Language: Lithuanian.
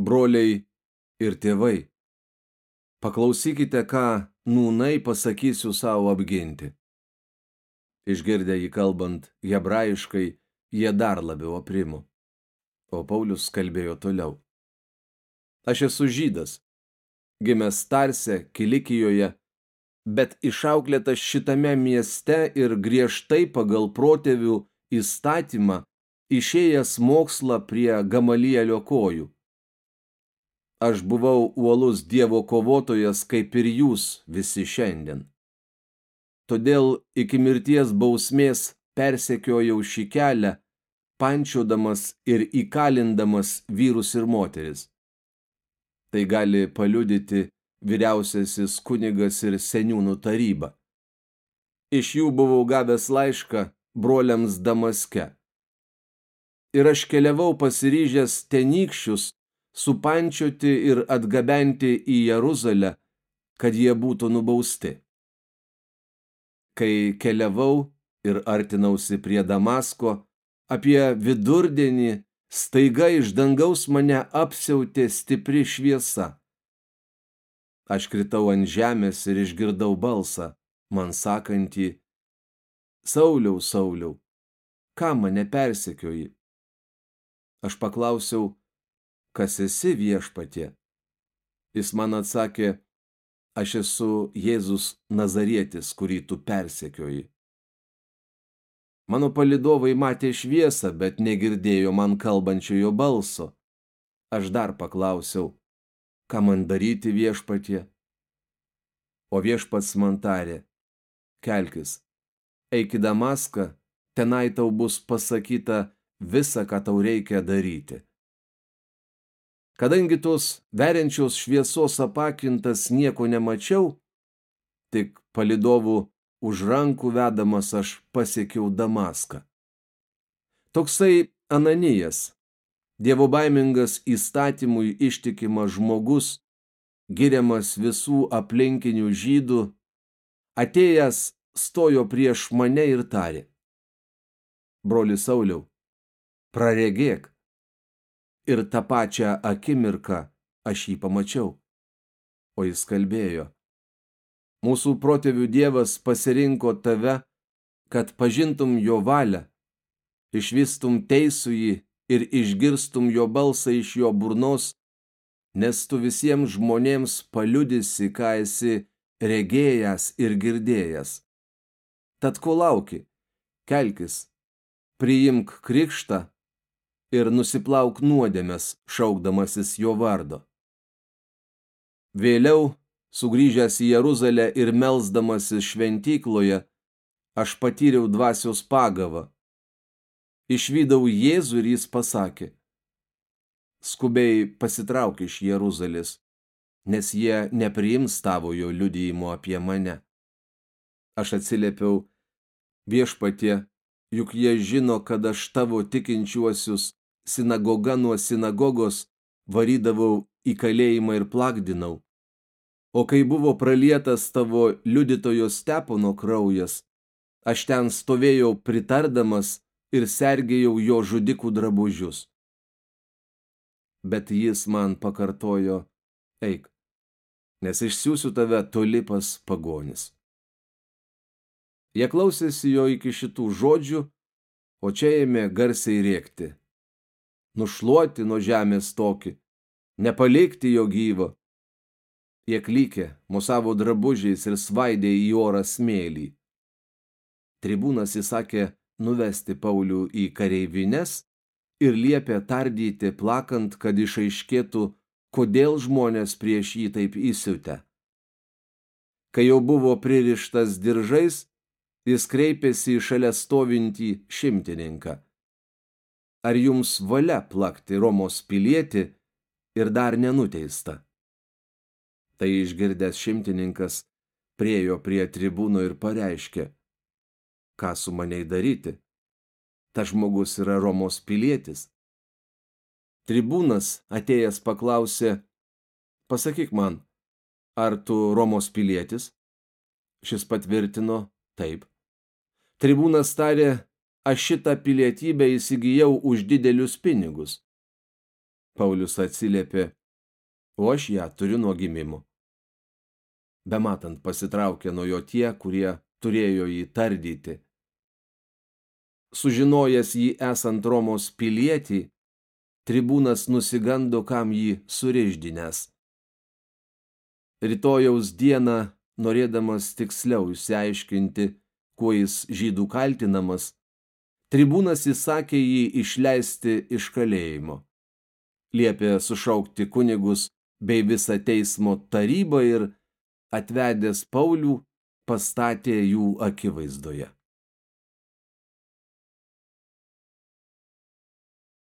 broliai ir tėvai, paklausykite, ką nūnai pasakysiu savo apginti. Išgirdę jį kalbant hebrajiškai, jie dar labiau aprimo. O Paulius kalbėjo toliau. Aš esu žydas, gimęs Tarse, Kilikijoje, bet išauklėtas šitame mieste ir griežtai pagal protėvių įstatymą išėjęs mokslą prie Gamalielio kojų. Aš buvau uolus Dievo kovotojas, kaip ir jūs visi šiandien. Todėl iki mirties bausmės persekiojau šį kelią, pančiodamas ir įkalindamas vyrus ir moteris. Tai gali paliudyti vyriausiasis kunigas ir seniūnų taryba. Iš jų buvau gavęs laišką broliams Damaske. Ir aš keliavau pasiryžęs tenykščius supančioti ir atgabenti į Jeruzalę, kad jie būtų nubausti. Kai keliavau ir artinausi prie Damasko, apie vidurdienį staiga iš dangaus mane apsiautė stipri šviesa. Aš kritau ant žemės ir išgirdau balsą, man sakantį, Sauliau, Sauliau, ką mane persekioji? Aš paklausiau, kas esi viešpatie? Jis man atsakė, aš esu Jėzus Nazarietis, kurį tu persekioji. Mano palidovai matė šviesą, bet negirdėjo man kalbančiojo balso. Aš dar paklausiau, ką man daryti viešpatie? O viešpats man tarė, kelkis, eik į Damaską, tenai tau bus pasakyta visa, ką tau reikia daryti. Kadangi tos veriančios šviesos apakintas nieko nemačiau, tik palidovų už rankų vedamas aš pasiekiau Damaską. Toksai Ananijas, dievo baimingas įstatymui ištikimas žmogus, giriamas visų aplinkinių žydų, atėjęs stojo prieš mane ir tarė. Broli Sauliau, praregėk, ir tą pačią akimirką aš jį pamačiau. O jis kalbėjo. Mūsų protėvių Dievas pasirinko tave, kad pažintum jo valią, išvistum teisųjį ir išgirstum jo balsą iš jo burnos, nes tu visiems žmonėms paliudysi, ką esi regėjęs ir girdėjęs. Tad ko lauki? Kelkis, priimk krikštą ir nusiplauk nuodėmes, šaukdamasis jo vardo. Vėliau, sugrįžęs į Jeruzalę ir melsdamasis šventykloje, aš patyriau dvasios pagavą. Išvydau Jėzų ir jis pasakė, skubiai pasitrauk iš Jeruzalės, nes jie nepriims tavojo liudijimo apie mane. Aš atsiliepiau, viešpatie, juk jie žino, kad aš tavo tikinčiuosius sinagoga nuo sinagogos varydavau į kalėjimą ir plakdinau. O kai buvo pralietas tavo liudytojo stepono kraujas, aš ten stovėjau pritardamas ir sergėjau jo žudikų drabužius. Bet jis man pakartojo, eik, nes išsiųsiu tave toli pas pagonis. Jie klausėsi jo iki šitų žodžių, o čia ėmė garsiai rėkti nušluoti nuo žemės tokį, nepalikti jo gyvo. Jie klykė, musavo drabužiais ir svaidė į orą smėlį. Tribūnas įsakė nuvesti Paulių į kareivines ir liepė tardyti plakant, kad išaiškėtų, kodėl žmonės prieš jį taip įsiutę. Kai jau buvo pririštas diržais, jis kreipėsi į šalia stovintį šimtininką ar jums valia plakti Romos pilietį ir dar nenuteista? Tai išgirdęs šimtininkas priejo prie tribūno ir pareiškė, ką su maniai daryti. Ta žmogus yra Romos pilietis. Tribūnas atėjęs paklausė, pasakyk man, ar tu Romos pilietis? Šis patvirtino, taip. Tribūnas tarė, aš šitą pilietybę įsigijau už didelius pinigus. Paulius atsiliepė, o aš ją turiu nuo gimimo. Bematant pasitraukė nuo jo tie, kurie turėjo jį tardyti. Sužinojęs jį esant Romos pilietį, tribūnas nusigando, kam jį suriždinės. Rytojaus dieną, norėdamas tiksliau išsiaiškinti, kuo jis žydų kaltinamas, tribūnas įsakė jį išleisti iš kalėjimo. Liepė sušaukti kunigus bei visą teismo tarybą ir atvedęs Paulių pastatė jų akivaizdoje.